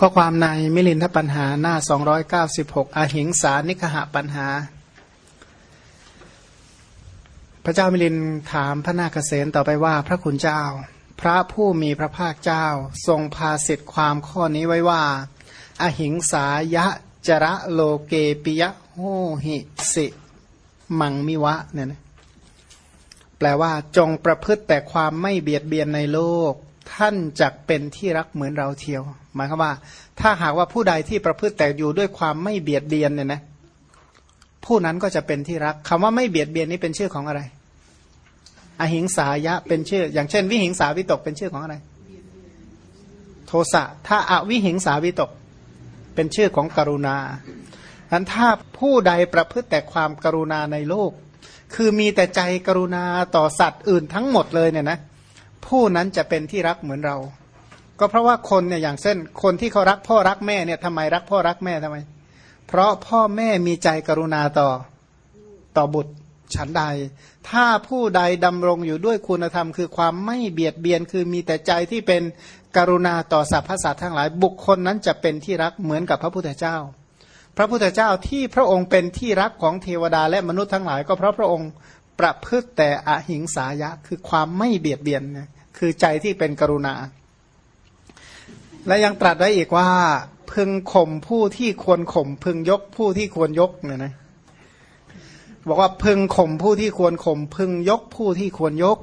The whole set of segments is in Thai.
ข้อความในมิลินทปัญหาหน้า 296 อาหิงสานิคหะปัญหา พระเจ้ามิลินถามพระนาคเษนต่อไปว่าพระคุณเจ้า พระผู้มีพระภาคเจ้า ทรงพาสิทธิความข้อนี้ไว้ว่า อหิงสายะจระโลเกปิยะโหหิสิมังมิวะเนี่ยนะแปลว่าจงประพฤติแต่ความไม่เบียดเบียนในโลก ท่านจักเป็นที่รักเหมือนเราเทียว หมายความว่า ถ้าหากว่าผู้ใดที่ประพฤติแต่อยู่ด้วยความไม่เบียดเบียนเนี่ยนะผู้นั้นก็จะเป็นที่รักคำว่าไม่เบียดเบียนนี้เป็นชื่อของอะไร อหิงสายะเป็นชื่อ อย่างเช่น วิหิงสาวิตกเป็นชื่อของอะไร โทสะถ้าอาวิหิงสาวิตก เป็นชื่อของกรุณาอันถ้าผู้ใดประพฤติแต่ความกรุณาในโลก คือมีแต่ใจกรุณาต่อสัตว์อื่นทั้งหมดเลยเนี่ยนะ ผู้นั้นจะเป็นที่รักเหมือนเรา ก็เพราะว่าคนเนี่ยอย่างเช่น คนที่เขารักพ่อรักแม่เนี่ยทำไมรักพ่อรักแม่ทำไม เพราะพ่อแม่มีใจกรุณาต่อต่อบุตรฉันใด ถ้าผู้ใดดำรงอยู่ด้วยคุณธรรม คือความไม่เบียดเบียนคือมีแต่ใจที่เป็นกรุณาต่อสรรพสัตว์ทั้งหลาย บุคคลนั้นจะเป็นที่รักเหมือนกับพระพุทธเจ้า พระพุทธเจ้าที่พระองค์เป็นที่รักของเทวดาและมนุษย์ทั้งหลาย ก็เพราะพระองค์ประพฤติแต่อหิงสายะ คือความไม่เบียดเบียน คือใจที่เป็นกรุณา และยังตรัสไว้อีกว่า พึงข่มผู้ที่ควรข่มพึงยกผู้ที่ควรยกเนี่ยนะบอกว่าพึงข่มผู้ที่ควรข่มพึงยกผู้ที่ควรยก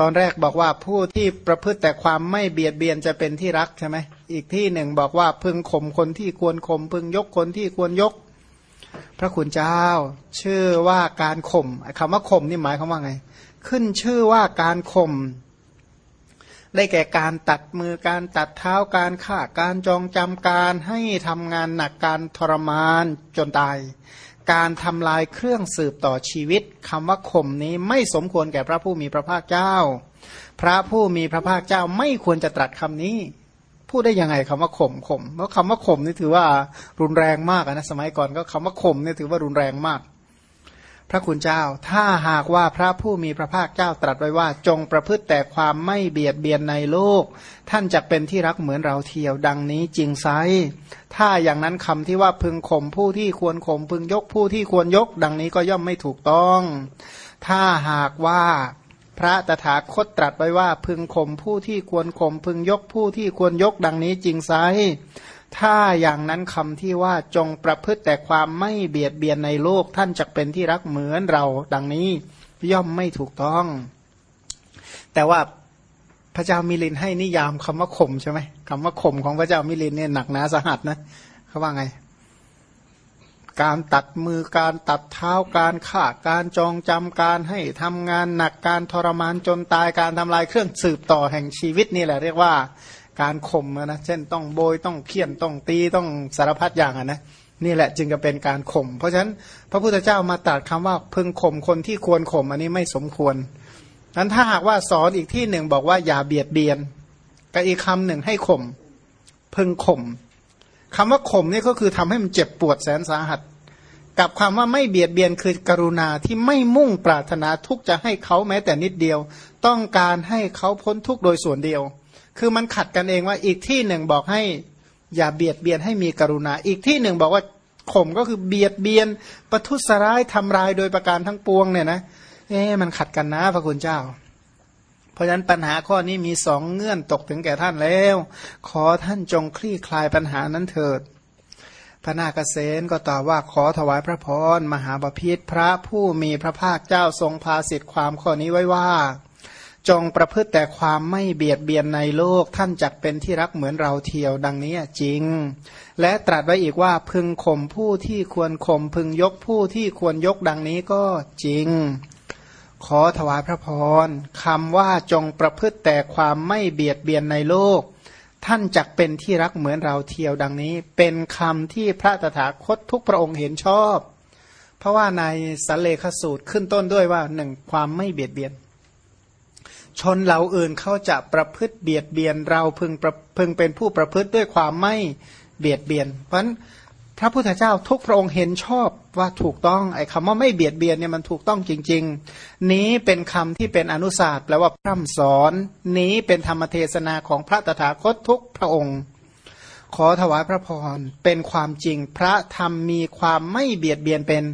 ตอนแรกบอกว่าผู้ที่ประพฤติแต่ความไม่เบียดเบียนจะเป็นที่รักใช่ไหมอีกที่หนึ่งบอกว่าพึงข่มคนที่ควรข่มพึงยกคนที่ควรยก พระคุณเจ้า ชื่อว่าการข่มคำว่าข่มนี่หมายความว่าไง ขึ้นชื่อว่าการข่มได้แก่การตัดมือการตัดเท้าการฆ่าการจองจำการให้ทำงานหนักการทรมานจนตาย การทำลายเครื่องสืบต่อชีวิตคำว่าข่มนี้ไม่สมควรแก่พระผู้มีพระภาคเจ้า พระผู้มีพระภาคเจ้าไม่ควรจะตรัสคำนี้พูดได้ยังไงคำว่าข่มข่มเพราะคำว่าข่มนี่ถือว่ารุนแรงมากนะสมัยก่อนก็คำว่าข่มนี่ถือว่ารุนแรงมาก พระคุณเจ้า ถ้าหากว่าพระผู้มีพระภาคเจ้าตรัสไว้ว่า จงประพฤติแต่ความไม่เบียดเบียนในโลก ท่านจะเป็นที่รักเหมือนเราเทียวดังนี้จริงไซถ้าอย่างนั้นคำที่ว่าพึงข่มผู้ที่ควรข่มพึงยกผู้ที่ควรยก ดังนี้ก็ย่อมไม่ถูกต้อง ถ้าหากว่าพระตถาคตตรัสไว้ว่า พึงข่มผู้ที่ควรข่มพึงยกผู้ที่ควรยก ดังนี้จริงไซ ถ้าอย่างนั้นคำที่ว่าจงประพฤติแต่ความไม่เบียดเบียนในโลกท่านจะเป็นที่รักเหมือนเราดังนี้ย่อมไม่ถูกต้อง แต่ว่าพระเจ้ามิลินให้นิยามคำว่าข่มใช่ไหมคำว่าข่มของพระเจ้ามิลินเนี่ยหนักหนาสหัสนะเขาว่าไง การตัดมือการตัดเท้าการฆ่าการจองจำการให้ทำงานหนักการทรมานจนตายการทำลายเครื่องสืบต่อแห่งชีวิตนี่แหละเรียกว่า การข่มนะเช่นต้องโบยต้องเคี่ยนต้องตีต้องสารพัดอย่างนะนี่แหละจึงจะเป็นการข่ม เพราะฉะนั้นพระพุทธเจ้ามาตรัสคำว่าพึงข่มคนที่ควรข่มอันนี้ไม่สมควรนั้นถ้าหากว่าสอนอีกที่หนึ่งบอกว่าอย่าเบียดเบียนกับอีกคำหนึ่งให้ข่มพึงข่มคำว่าข่มนี่ก็คือทำให้มันเจ็บปวดแสนสาหัส กับคำว่าไม่เบียดเบียนคือกรุณาที่ไม่มุ่งปรารถนาทุกจะให้เขาแม้แต่นิดเดียว ต้องการให้เขาพ้นทุกโดยส่วนเดียว คือมันขัดกันเองว่าอีกที่หนึ่งบอกให้อย่าเบียดเบียนให้มีกรุณา อีกที่หนึ่งบอกว่าข่มก็คือเบียดเบียนประทุษร้ายทำลายโดยประการทั้งปวงเนี่ยนะเอ๊มันขัดกันนะพระคุณเจ้า เพราะฉะนั้นปัญหาข้อนี้มีสองเงื่อนตกถึงแก่ท่านแล้ว ขอท่านจงคลี่คลายปัญหานั้นเถิด พระนาคเษนก็ตอบว่าขอถวายพระพรมหาบาพิษพระผู้มีพระภาคเจ้าทรงพาสิทธิความข้อนี้ไว้ว่า จงประพฤติแต่ความไม่เบียดเบียนในโลกท่านจักเป็นที่รักเหมือนเราเทียวดังนี้จริง และตรัสไว้อีกว่าพึงข่มผู้ที่ควรข่มพึงยกผู้ที่ควรยกดังนี้ก็จริง ขอถวายพระพรคำว่าจงประพฤติแต่ความไม่เบียดเบียนในโลก ท่านจักเป็นที่รักเหมือนเราเทียวดังนี้ เป็นคำที่พระตถาคตทุกพระองค์เห็นชอบ เพราะว่าในสัลเลขสูตรขึ้นต้นด้วยว่าหนึ่งความไม่เบียดเบียน ชนเหล่าอื่นเขาจะประพฤติเบียดเบียนเราพึงพึงเป็นผู้ประพฤติด้วยความไม่เบียดเบียน เพราะฉะนั้นพระพุทธเจ้าทุกพระองค์เห็นชอบว่าถูกต้องไอ้คำว่าไม่เบียดเบียนเนี่ยมันถูกต้องจริง ๆ นี้เป็นคำที่เป็นอนุศาสตร์แปลว่าพร่ำสอน นี้เป็นธรรมเทศนาของพระตถาคตทุกพระองค์ ขอถวายพระพรเป็นความจริงพระธรรมมีความไม่เบียดเบียนเป็น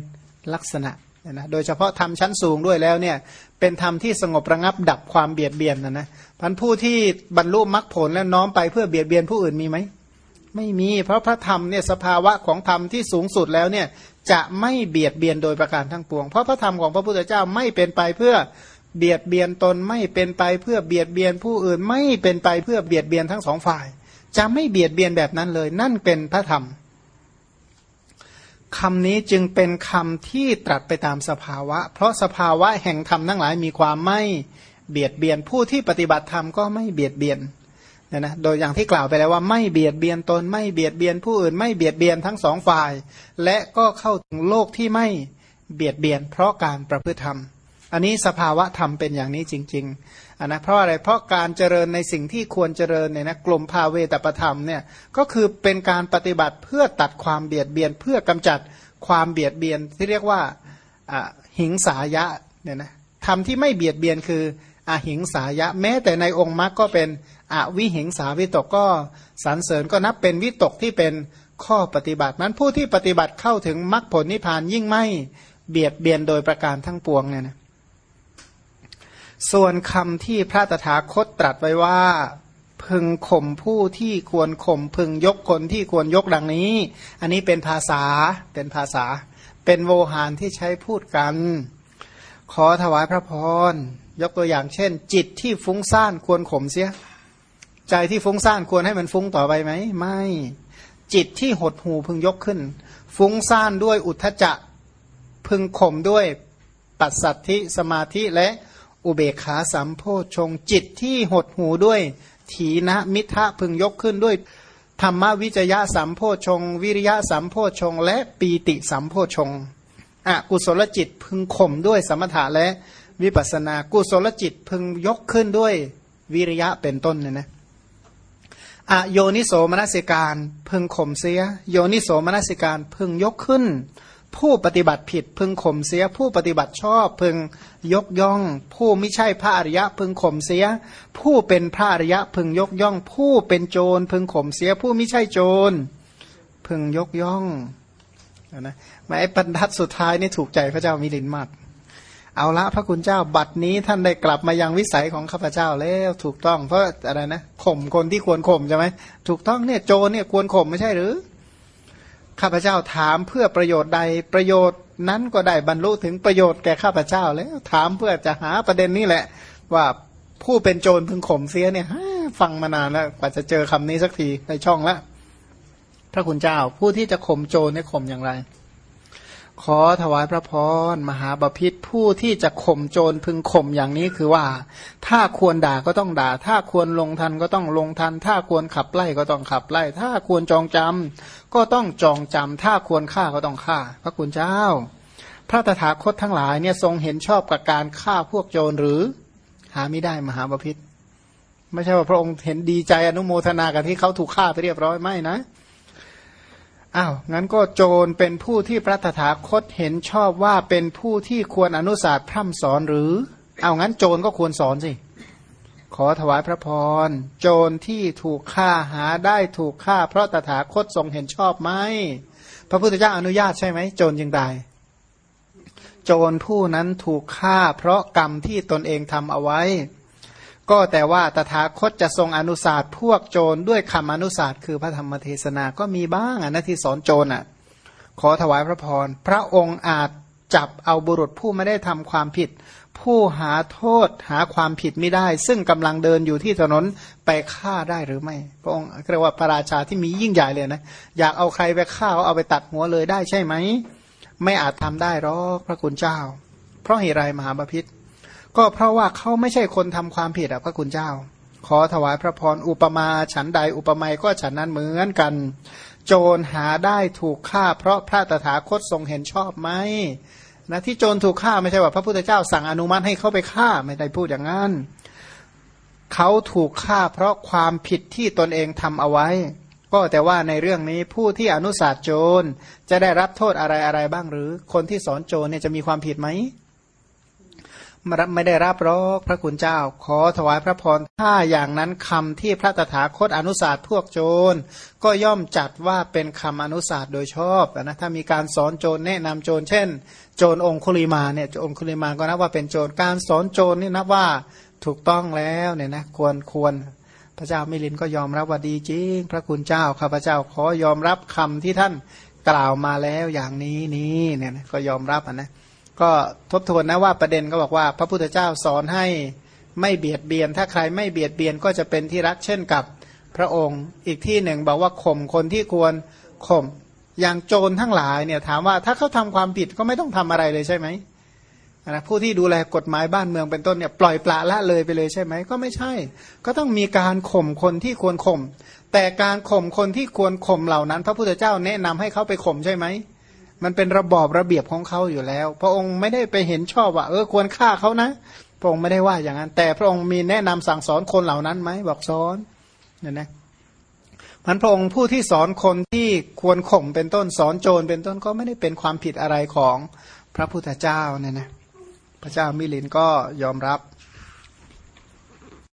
ลักษณะ นะโดยเฉพาะธรรมชั้นสูงด้วยแล้วเนี่ยเป็นธรรมที่สงบระงับดับความเบียดเบียนนะนะพันผู้ที่บรรลุมรรคผลแล้วน้อมไปเพื่อเบียดเบียนผู้อื่นมีไหมไม่มี เพราะพระธรรมเนี่ยสภาวะของธรรมที่สูงสุดแล้วเนี่ยจะไม่เบียดเบียนโดยประการทั้งปวง เพราะพระธรรมของพระพุทธเจ้าไม่เป็นไปเพื่อเบียดเบียนตนไม่เป็นไปเพื่อเบียดเบียนผู้อื่นไม่เป็นไปเพื่อเบียดเบียนทั้งสองฝ่าย จะไม่เบียดเบียนแบบนั้นเลย นั่นเป็นพระธรรม คำนี้จึงเป็นคำที่ตรัสไปตามสภาวะ เพราะสภาวะแห่งธรรมทั้งหลายมีความไม่เบียดเบียนผู้ที่ปฏิบัติธรรมก็ไม่เบียดเบียนเนี่ยนะโดยอย่างที่กล่าวไปแล้วว่าไม่เบียดเบียนตนไม่เบียดเบียนผู้อื่น ไม่เบียดเบียนทั้งสองฝ่าย และก็เข้าถึงโลกที่ไม่เบียดเบียน เพราะการประพฤติธรรม อันนี้สภาวะธรรมเป็นอย่างนี้จริงๆอันนะเพราะอะไรเพราะการเจริญในสิ่งที่ควรเจริญเนี่ยนะกลุ่มภาเวตประธรรมเนี่ยก็คือเป็นการปฏิบัติเพื่อตัดความเบียดเบียน เพื่อกำจัดความเบียดเบียนที่เรียกว่าหิงสายะเนี่ยนะทำที่ไม่เบียดเบียนคืออหิงสายะ แม้แต่ในองค์มรรคก็เป็นอวิหิงสาวิตกก็สรรเสริญก็นับเป็นวิตกที่เป็นข้อปฏิบัตินั้นผู้ที่ปฏิบัติเข้าถึงมรรคผลนิพพานยิ่งไม่เบียดเบียนโดยประการทั้งปวงเนี่ยนะ ส่วนคำที่พระตถาคตตรัสไว้ว่า พึงข่มผู้ที่ควรข่มพึงยกคนที่ควรยกดังนี้ อันนี้เป็นภาษาเป็นภาษา เป็นโวหารที่ใช้พูดกัน ขอถวายพระพรยกตัวอย่างเช่น จิตที่ฟุ้งซ่านควรข่มเสีย ใจที่ฟุ้งซ่านควรให้มันฟุ้งต่อไปไหมไม่ จิตที่หดหูพึงยกขึ้น ฟุ้งซ่านด้วยอุทธจะพึงข่มด้วยปัสสัทธิสมาธิและ อุเบกขาสัมโพชงจิตที่หดหูด้วย ถีนะมิทะพึงยกขึ้นด้วย ธรรมวิจยะสัมโพชง วิริยะสัมโพชง และปีติสัมโพชงอกุศลจิตพึงข่มด้วยสมถะและวิปัสนากุศลจิตพึงยกขึ้นด้วยวิริยะเป็นต้นเนี่ยนะอโยนิโสมนสิการพึงข่มเสีย โยนิโสมนสิการพึงยกขึ้น ผู้ปฏิบัติผิดพึงข่มเสีย ผู้ปฏิบัติชอบพึงยกย่อง ผู้ไม่ใช่พระอริยะพึงข่มเสีย ผู้เป็นพระอริยะพึงยกย่อง ผู้เป็นโจรพึงข่มเสีย ผู้ไม่ใช่โจร พึงยกย่องนะมาไอ้บรรทัดสุดท้ายนี่ถูกใจพระเจ้ามิลินมากเอาละพระคุณเจ้าบัดนี้ท่านได้กลับมายังวิสัยของข้าพเจ้าแล้วถูกต้องเพราะอะไรนะข่มคนที่ควรข่มใช่ไหมถูกต้องเนี่ยโจรเนี่ยควรข่มไม่ใช่หรือ ข้าพเจ้าถามเพื่อประโยชน์ใดประโยชน์นั้นก็ได้บรรลุถึงประโยชน์แก่ข้าพเจ้าแล้วถามเพื่อจะหาประเด็นนี้แหละ ว่าผู้เป็นโจรพึงข่มเสียเนี่ยฟังมานานแล้วกว่าจะเจอคำนี้สักทีในช่องละพระคุณเจ้าผู้ที่จะข่มโจรเนี่ยข่มอย่างไร ขอถวายพระพรมหาบาพิษผู้ที่จะข่มโจรพึงข่มอย่างนี้คือว่า ถ้าควรด่าก็ต้องด่า ถ้าควรลงทันก็ต้องลงทัน ถ้าควรขับไล่ก็ต้องขับไล่ ถ้าควรจองจำก็ต้องจองจำถ้าควรฆ่าก็ต้องฆ่า พระคุณเจ้า พระตถาคตทั้งหลายเนี่ยทรงเห็นชอบกับการฆ่าพวกโจรหรือ หาไม่ได้มหาบาพิษไม่ใช่ว่าพระองค์เห็นดีใจอนุโมทนากับที่เขาถูกฆ่าไปเรียบร้อยไม่นะ อ้าวงั้นก็โจรเป็นผู้ที่พระตถาคตเห็นชอบว่าเป็นผู้ที่ควรอนุสาสพร่ำสอนหรือ เอางั้นโจรก็ควรสอนสิ ขอถวายพระพร โจรที่ถูกฆ่าหาได้ถูกฆ่า เพราะตถาคตทรงเห็นชอบไหมพระพุทธเจ้าอนุญาตใช่ไหมโจรยังได้โจรผู้นั้นถูกฆ่า เพราะกรรมที่ตนเองทำเอาไว้ ก็แต่ว่าตถาคตจะทรงอนุสาสพวกโจรด้วยคำอนุสาสคือพระธรรมเทศนาก็มีบ้างนะที่สอนโจรอะขอถวายพระพร พระองค์อาจจับเอาบุรุษผู้ไม่ได้ทำความผิด ผู้หาโทษหาความผิดไม่ได้ ซึ่งกำลังเดินอยู่ที่ถนนไปฆ่าได้หรือไม่ พระองค์เรียกว่าพระราชาที่มียิ่งใหญ่เลยนะอยากเอาใครไปฆ่าเอาไปตัดหัวเลยได้ใช่ไหม ไม่อาจทำได้หรอกพระคุณเจ้า เพราะเหตุไรมหาบาพิษ ก็เพราะว่าเขาไม่ใช่คนทำความผิดอะพระคุณเจ้า ขอถวายพระพรอุปมาฉันใดอุปไมยก็ฉันนั้นเหมือนกัน โจรหาได้ถูกฆ่า เพราะพระตถาคตทรงเห็นชอบไหมนะที่โจรถูกฆ่าไม่ใช่ว่าพระพุทธเจ้าสั่งอนุมัติให้เขาไปฆ่าไม่ได้พูดอย่างนั้นเขาถูกฆ่าเพราะความผิดที่ตนเองทำเอาไว้ ก็แต่ว่าในเรื่องนี้ผู้ที่อนุสาสโจรจะได้รับโทษอะไรอะไรบ้างหรือ คนที่สอนโจรเนี่ยจะมีความผิดไหม ไม่ได้รับรอกพระคุณเจ้า ขอถวายพระพรถ้าอย่างนั้นคำที่พระตถาคตอนุสาสพวกโจร ก็ย่อมจัดว่าเป็นคำอนุสาสโดยชอบนะถ้ามีการสอนโจรแนะนำโจรเช่น โจรองคุลิมาเนี่ยโจรองคุลิมาก็นับว่าเป็นโจรการสอนโจรนี่นับว่าถูกต้องแล้วเนี่ยนะควรควรพระเจ้ามิลินก็ยอมรับว่าดีจริง พระคุณเจ้าข้าพเจ้าขอยอมรับคำที่ท่านกล่าวมาแล้วอย่างนี้นี้เนี่ยนะก็ยอมรับนะ ก็ทบทวนนะว่าประเด็นก็บอกว่า พระพุทธเจ้าสอนให้ไม่เบียดเบียน ถ้าใครไม่เบียดเบียนก็จะเป็นที่รักเช่นกับพระองค์ อีกที่หนึ่งบอกว่าข่มคนที่ควรข่มอย่างโจรทั้งหลายเนี่ยถามว่าถ้าเขาทำความผิดก็ไม่ต้องทำอะไรเลยใช่ไหมนะผู้ที่ดูแลกฎหมายบ้านเมืองเป็นต้นเนี่ยปล่อยปละละเลยไปเลยใช่ไหมก็ไม่ใช่ ก็ต้องมีการข่มคนที่ควรข่มแต่การข่มคนที่ควรข่มเหล่านั้น พระพุทธเจ้าแนะนำให้เขาไปข่มใช่ไหม มันเป็นระบอบระเบียบของเขาอยู่แล้ว พระองค์ไม่ได้ไปเห็นชอบว่า เออควรฆ่าเขานะ พระองค์ไม่ได้ว่าอย่างนั้น แต่พระองค์มีแนะนำสั่งสอนคนเหล่านั้นไหมบอกสอนเนี่ยนะมันพระองค์ผู้ที่สอนคนที่ควรข่มเป็นต้นสอนโจรเป็นต้นก็ไม่ได้เป็นความผิดอะไรของพระพุทธเจ้าเนี่ยนะพระเจ้ามิลินก็ยอมรับ